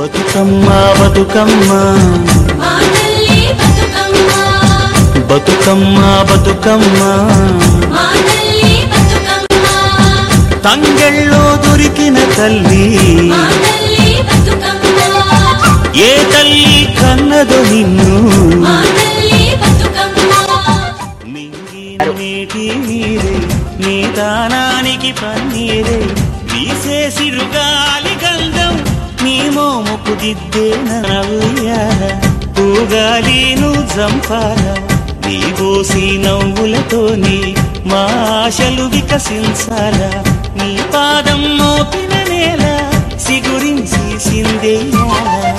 బతుకమ్మ బతుకమ్మ. బతుకమ్మ. బతుకమ్మ తంగెళ్ళో దొరికిన తల్లి. ఏ తల్లి కన్నదో నిన్ను. నీటి నీరే నీ దానానికి పన్నీరే వీసేసిరుగాలి మోముకు దిద్దే నవ్వుయాల జంపాల నీ బోసి నవ్వులతోని మా ఆశలు వికసించాల. నీ పాదం మోపిన నేల సిగురించి సిందేయాల